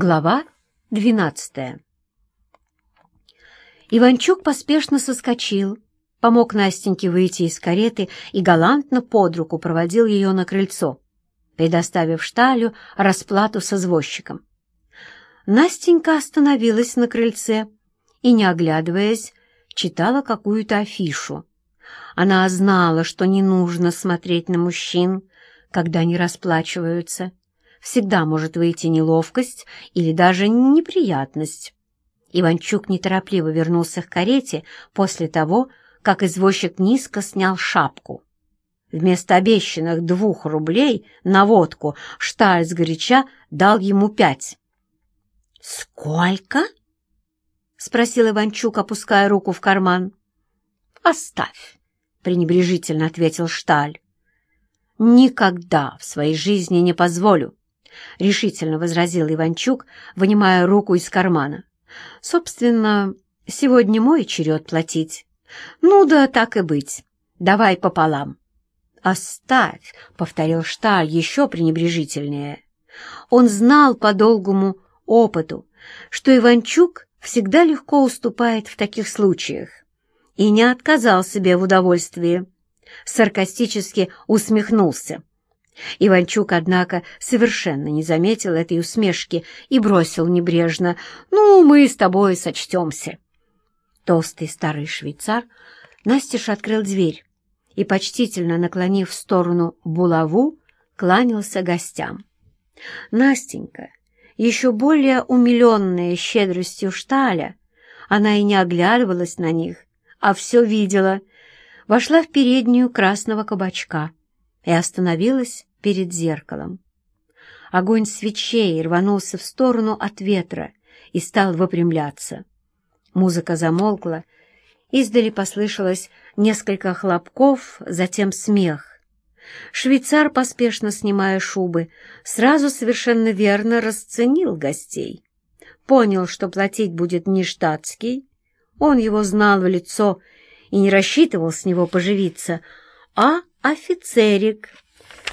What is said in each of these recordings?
Глава двенадцатая Иванчук поспешно соскочил, помог Настеньке выйти из кареты и галантно под руку проводил ее на крыльцо, предоставив Шталю расплату с извозчиком. Настенька остановилась на крыльце и, не оглядываясь, читала какую-то афишу. Она знала, что не нужно смотреть на мужчин, когда они расплачиваются, всегда может выйти неловкость или даже неприятность. Иванчук неторопливо вернулся к карете после того, как извозчик низко снял шапку. Вместо обещанных двух рублей на водку Шталь сгоряча дал ему пять. «Сколько?» — спросил Иванчук, опуская руку в карман. «Оставь», — пренебрежительно ответил Шталь. «Никогда в своей жизни не позволю, — решительно возразил Иванчук, вынимая руку из кармана. «Собственно, сегодня мой черед платить. Ну да, так и быть. Давай пополам». «Оставь», — повторил Шталь еще пренебрежительнее. Он знал по долгому опыту, что Иванчук всегда легко уступает в таких случаях, и не отказал себе в удовольствии. Саркастически усмехнулся. Иванчук, однако, совершенно не заметил этой усмешки и бросил небрежно «Ну, мы с тобой сочтемся». Толстый старый швейцар настежь открыл дверь и, почтительно наклонив в сторону булаву, кланялся гостям. Настенька, еще более умиленная щедростью Шталя, она и не оглядывалась на них, а все видела, вошла в переднюю красного кабачка и остановилась перед зеркалом. Огонь свечей рванулся в сторону от ветра и стал выпрямляться. Музыка замолкла, издали послышалось несколько хлопков, затем смех. Швейцар, поспешно снимая шубы, сразу совершенно верно расценил гостей. Понял, что платить будет не штатский, он его знал в лицо и не рассчитывал с него поживиться, а офицерик —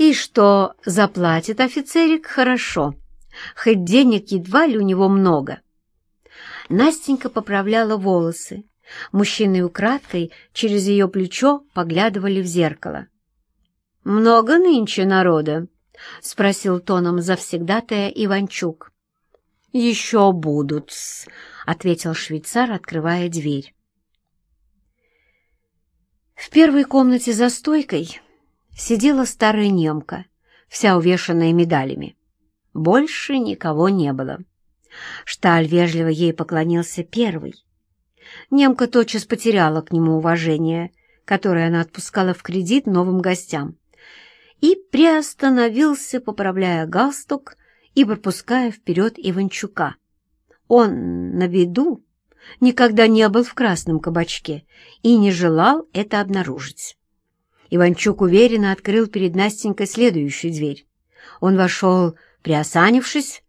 и что заплатит офицерик хорошо, хоть денег едва ли у него много. Настенька поправляла волосы. Мужчины украдкой через ее плечо поглядывали в зеркало. «Много нынче народа?» — спросил тоном завсегдатая Иванчук. «Еще будут ответил швейцар, открывая дверь. В первой комнате за стойкой сидела старая немка, вся увешанная медалями. Больше никого не было. Шталь вежливо ей поклонился первый. Немка тотчас потеряла к нему уважение, которое она отпускала в кредит новым гостям, и приостановился, поправляя галстук и пропуская вперед Иванчука. Он на виду никогда не был в красном кабачке и не желал это обнаружить. Иванчук уверенно открыл перед Настенькой следующую дверь. Он вошел, приосанившись,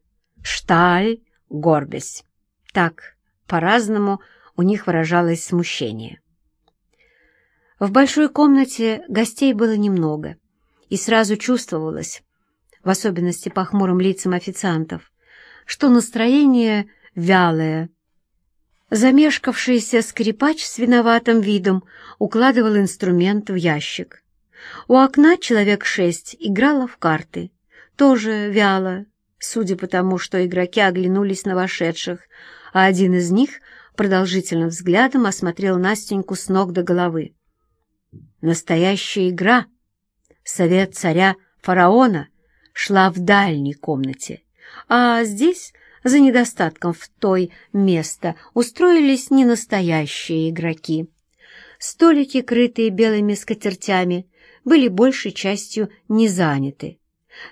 шталь, горбясь. Так, по-разному у них выражалось смущение. В большой комнате гостей было немного, и сразу чувствовалось, в особенности по хмурым лицам официантов, что настроение вялое. Замешкавшийся скрипач с виноватым видом укладывал инструмент в ящик. У окна человек шесть играло в карты, тоже вяло, судя по тому, что игроки оглянулись на вошедших, а один из них продолжительным взглядом осмотрел Настеньку с ног до головы. Настоящая игра, совет царя фараона, шла в дальней комнате, а здесь за недостатком в той место устроились ненастоящие игроки. Столики, крытые белыми скатертями, были большей частью не заняты.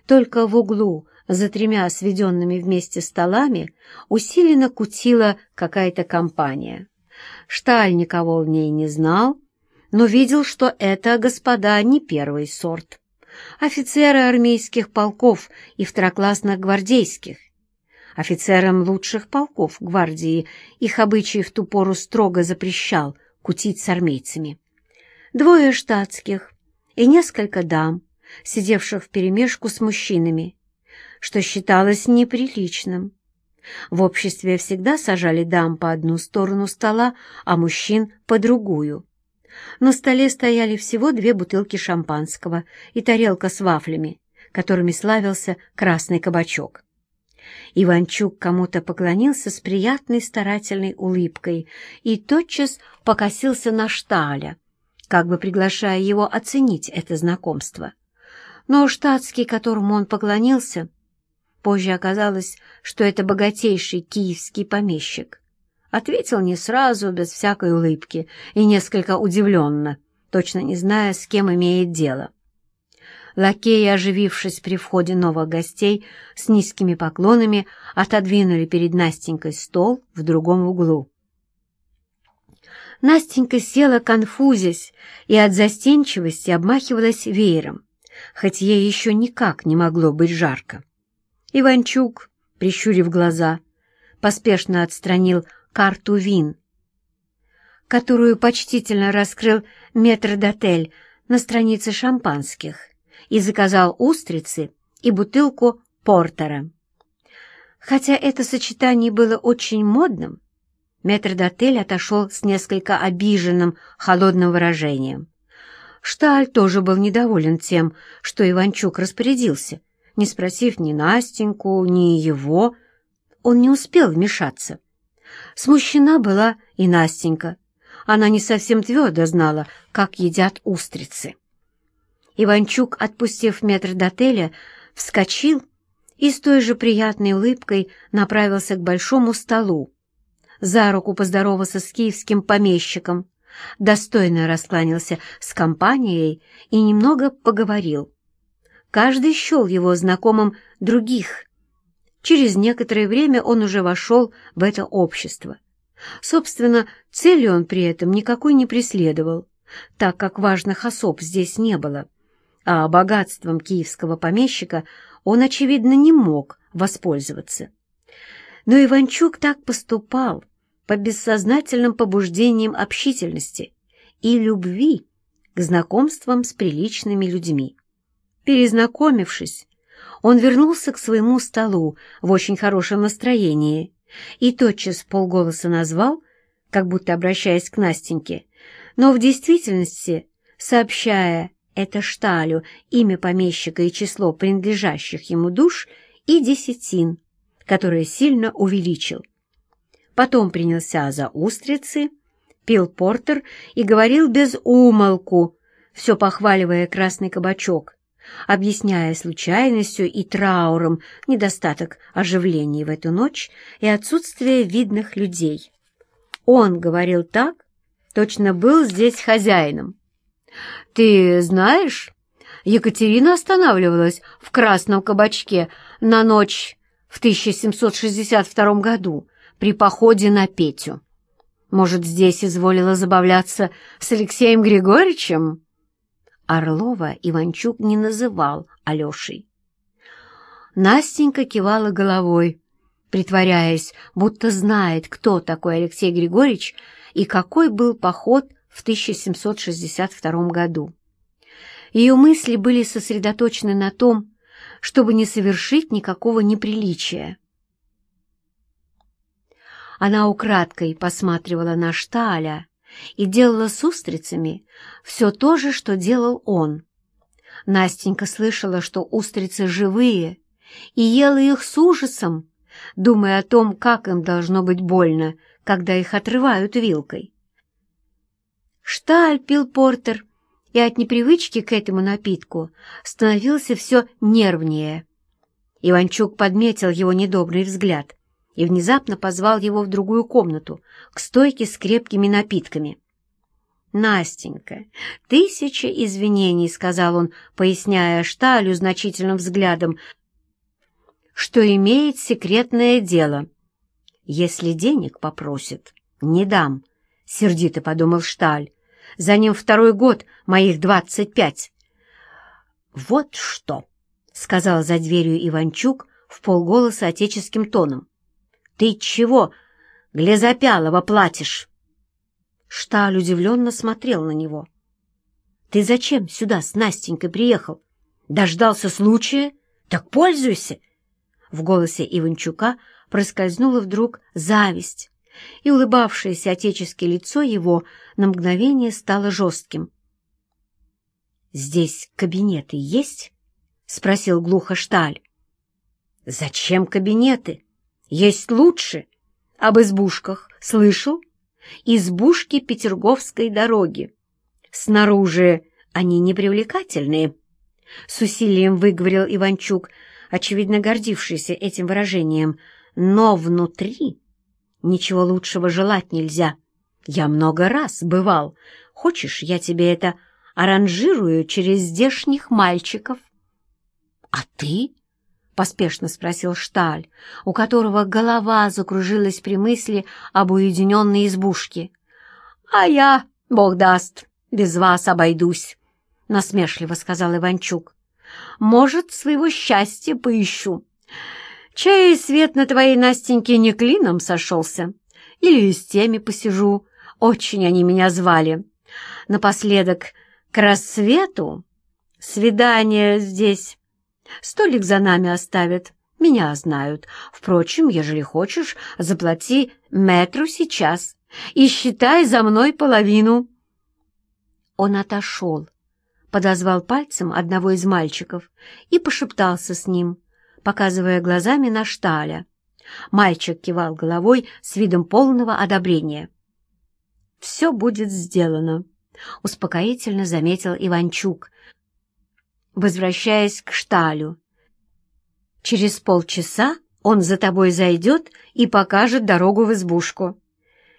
Только в углу, за тремя сведенными вместе столами, усиленно кутила какая-то компания. Шталь никого в ней не знал, но видел, что это господа не первый сорт. Офицеры армейских полков и второклассных гвардейских, Офицерам лучших полков гвардии их обычай в ту пору строго запрещал кутить с армейцами. Двое штатских и несколько дам, сидевших вперемешку с мужчинами, что считалось неприличным. В обществе всегда сажали дам по одну сторону стола, а мужчин по другую. На столе стояли всего две бутылки шампанского и тарелка с вафлями, которыми славился красный кабачок. Иванчук кому-то поклонился с приятной старательной улыбкой и тотчас покосился на Шталя, как бы приглашая его оценить это знакомство. Но штатский, которому он поклонился, позже оказалось, что это богатейший киевский помещик. Ответил не сразу, без всякой улыбки, и несколько удивленно, точно не зная, с кем имеет дело. Лакеи, оживившись при входе новых гостей, с низкими поклонами отодвинули перед Настенькой стол в другом углу. Настенька села, конфузясь, и от застенчивости обмахивалась веером, хоть ей еще никак не могло быть жарко. Иванчук, прищурив глаза, поспешно отстранил карту вин, которую почтительно раскрыл метрдотель на странице шампанских и заказал устрицы и бутылку портера. Хотя это сочетание было очень модным, метрдотель отошел с несколько обиженным холодным выражением. Шталь тоже был недоволен тем, что Иванчук распорядился, не спросив ни Настеньку, ни его. Он не успел вмешаться. Смущена была и Настенька. Она не совсем твердо знала, как едят устрицы. Иванчук, отпустив метр до отеля, вскочил и с той же приятной улыбкой направился к большому столу. За руку поздоровался с киевским помещиком, достойно раскланялся с компанией и немного поговорил. Каждый счел его знакомым других. Через некоторое время он уже вошел в это общество. Собственно, цели он при этом никакой не преследовал, так как важных особ здесь не было а богатством киевского помещика он, очевидно, не мог воспользоваться. Но Иванчук так поступал по бессознательным побуждениям общительности и любви к знакомствам с приличными людьми. Перезнакомившись, он вернулся к своему столу в очень хорошем настроении и тотчас полголоса назвал, как будто обращаясь к Настеньке, но в действительности сообщая это Шталю, имя помещика и число принадлежащих ему душ и десятин, которые сильно увеличил. Потом принялся за устрицы, пил портер и говорил без умолку, все похваливая красный кабачок, объясняя случайностью и трауром недостаток оживления в эту ночь и отсутствие видных людей. Он говорил так, точно был здесь хозяином. «Ты знаешь, Екатерина останавливалась в Красном кабачке на ночь в 1762 году при походе на Петю. Может, здесь изволила забавляться с Алексеем Григорьевичем?» Орлова Иванчук не называл Алешей. Настенька кивала головой, притворяясь, будто знает, кто такой Алексей Григорьевич и какой был поход в 1762 году. Ее мысли были сосредоточены на том, чтобы не совершить никакого неприличия. Она украдкой посматривала на Шталя и делала с устрицами все то же, что делал он. Настенька слышала, что устрицы живые, и ела их с ужасом, думая о том, как им должно быть больно, когда их отрывают вилкой. Шталь пил портер, и от непривычки к этому напитку становился все нервнее. Иванчук подметил его недобрый взгляд и внезапно позвал его в другую комнату, к стойке с крепкими напитками. «Настенька, тысяча извинений», — сказал он, поясняя Шталю значительным взглядом, что имеет секретное дело. «Если денег попросит, не дам», — сердито подумал Шталь. За ним второй год, моих двадцать пять. «Вот что!» — сказал за дверью Иванчук в полголоса отеческим тоном. «Ты чего Глезопялова платишь?» Шталь удивленно смотрел на него. «Ты зачем сюда с Настенькой приехал? Дождался случая? Так пользуйся!» В голосе Иванчука проскользнула вдруг зависть, и улыбавшееся отеческое лицо его на мгновение стало жестким. «Здесь кабинеты есть?» — спросил глухо Шталь. «Зачем кабинеты? Есть лучше. Об избушках слышал? Избушки Петерговской дороги. Снаружи они непривлекательные». С усилием выговорил Иванчук, очевидно гордившийся этим выражением. «Но внутри ничего лучшего желать нельзя. Я много раз бывал. Хочешь, я тебе это аранжирую через здешних мальчиков?» «А ты?» — поспешно спросил Шталь, у которого голова закружилась при мысли об уединенной избушке. «А я, бог даст, без вас обойдусь», — насмешливо сказал Иванчук. «Может, своего счастья поищу. Чай свет на твоей Настеньке не клином сошелся. Или с теми посижу. Очень они меня звали. Напоследок, к рассвету свидание здесь. Столик за нами оставят. Меня знают. Впрочем, ежели хочешь, заплати метру сейчас и считай за мной половину. Он отошел, подозвал пальцем одного из мальчиков и пошептался с ним, показывая глазами на Шталя. Мальчик кивал головой с видом полного одобрения. «Все будет сделано», — успокоительно заметил Иванчук, возвращаясь к Шталю. «Через полчаса он за тобой зайдет и покажет дорогу в избушку.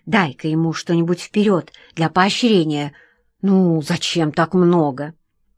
Дай-ка ему что-нибудь вперед для поощрения. Ну, зачем так много?»